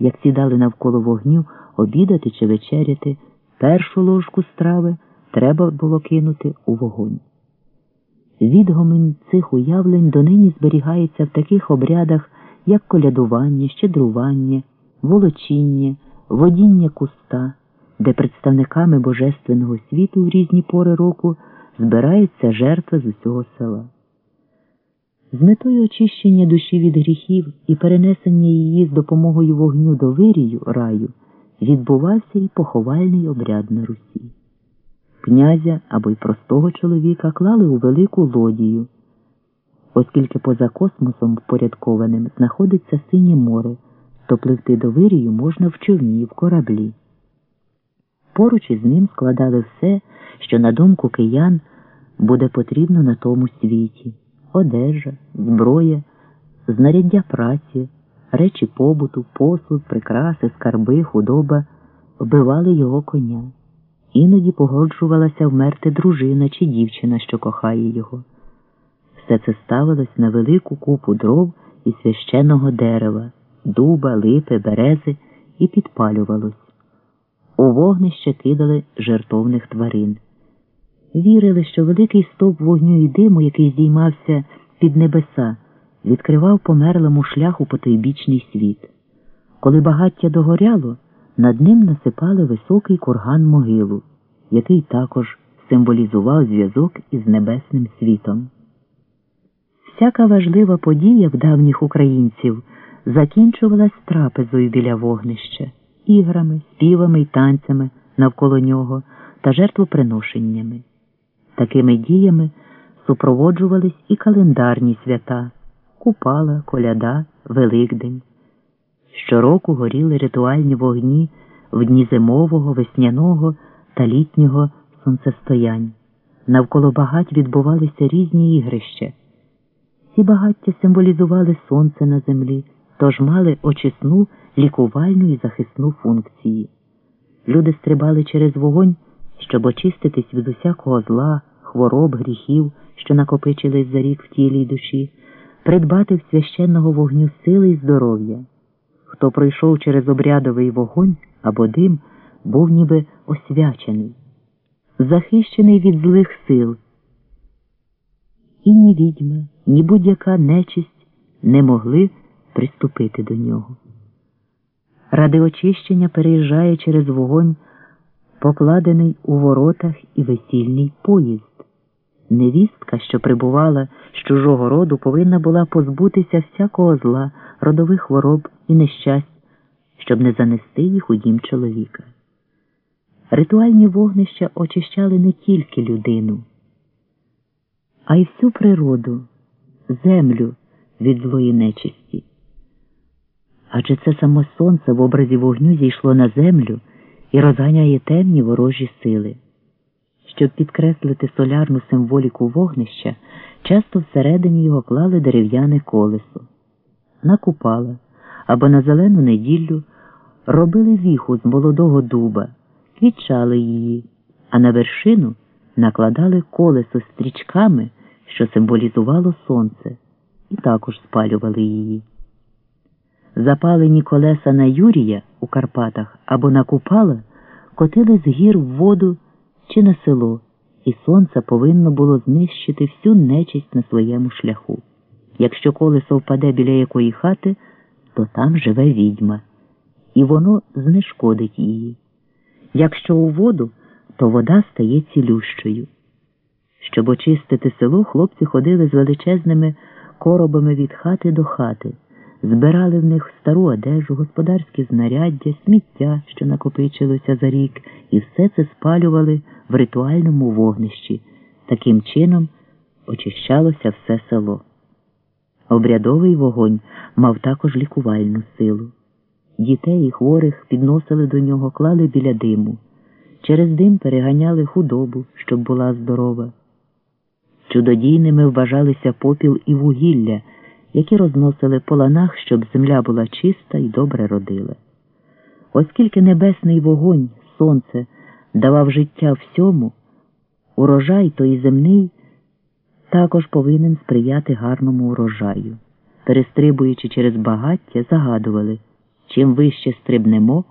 як сідали навколо вогню обідати чи вечеряти, першу ложку страви треба було кинути у вогонь. Відгомін цих уявлень донині зберігається в таких обрядах, як колядування, щедрування, волочіння, водіння куста, де представниками божественного світу в різні пори року збираються жертви з усього села. З метою очищення душі від гріхів і перенесення її з допомогою вогню до вирію раю відбувався і поховальний обряд на Русі. Князя або й простого чоловіка клали у велику лодію, оскільки поза космосом впорядкованим знаходиться синє море, то пливти до вирію можна в човні, в кораблі. Поруч із ним складали все, що, на думку киян, буде потрібно на тому світі одежа, зброя, знаряддя праці, речі побуту, посуд, прикраси, скарби, худоба вбивали його коня. Іноді погоджувалася вмерти дружина чи дівчина, що кохає його. Все це ставилось на велику купу дров і священного дерева, дуба, липи, берези і підпалювалось. У вогнище кидали жертовних тварин. Вірили, що великий стовп вогню і диму, який здіймався під небеса, відкривав померлому шлях у потойбічний світ. Коли багаття догоряло, над ним насипали високий курган могилу, який також символізував зв'язок із небесним світом. Всяка важлива подія в давніх українців закінчувалась трапезою біля вогнища, іграми, співами й танцями навколо нього та жертвоприношеннями. Такими діями супроводжувались і календарні свята Купала, Коляда, Великдень. Щороку горіли ритуальні вогні в дні зимового, весняного та літнього сонцестоянь. Навколо багать відбувалися різні ігрища. Ці багаття символізували сонце на землі, тож мали очисну, лікувальну і захисну функції. Люди стрибали через вогонь, щоб очиститись від усякого зла, хвороб, гріхів, що накопичились за рік в тілі й душі, придбати в священного вогню сили й здоров'я. Хто пройшов через обрядовий вогонь або дим, був ніби освячений, захищений від злих сил. І ні відьма, ні будь-яка нечисть не могли приступити до нього. Ради очищення переїжджає через вогонь, покладений у воротах і весільний поїзд. Невістка, що прибувала з чужого роду, повинна була позбутися всякого зла, родових хвороб і нещасть, щоб не занести їх у дім чоловіка. Ритуальні вогнища очищали не тільки людину, а й всю природу, землю від злої нечисті. Адже це саме сонце в образі вогню зійшло на землю і розганяє темні ворожі сили. Щоб підкреслити солярну символіку вогнища, часто всередині його клали дерев'яне колесо. На купала або на зелену неділю робили віху з молодого дуба, квітчали її, а на вершину накладали колесо стрічками, що символізувало сонце, і також спалювали її. Запалені колеса на Юрія у Карпатах або на Купала котили з гір в воду чи на село, і сонце повинно було знищити всю нечисть на своєму шляху. Якщо колесо впаде біля якої хати, то там живе відьма, і воно знешкодить її. Якщо у воду, то вода стає цілющою. Щоб очистити село, хлопці ходили з величезними коробами від хати до хати збирали в них стару одежу, господарські знаряддя, сміття, що накопичилося за рік, і все це спалювали в ритуальному вогнищі. Таким чином очищалося все село. Обрядовий вогонь мав також лікувальну силу. Дітей і хворих підносили до нього, клали біля диму. Через дим переганяли худобу, щоб була здорова. Чудодійними вважалися попіл і вугілля які розносили по ланах, щоб земля була чиста і добре родила. Оскільки небесний вогонь, сонце давав життя всьому, урожай той земний також повинен сприяти гарному урожаю. Перестрибуючи через багаття, загадували, Чим вище стрибнемо,